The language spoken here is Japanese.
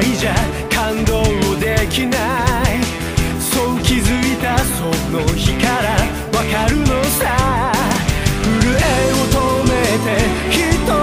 いじゃ感動できない。そう気づいたその日からわかるのさ。震えを止めて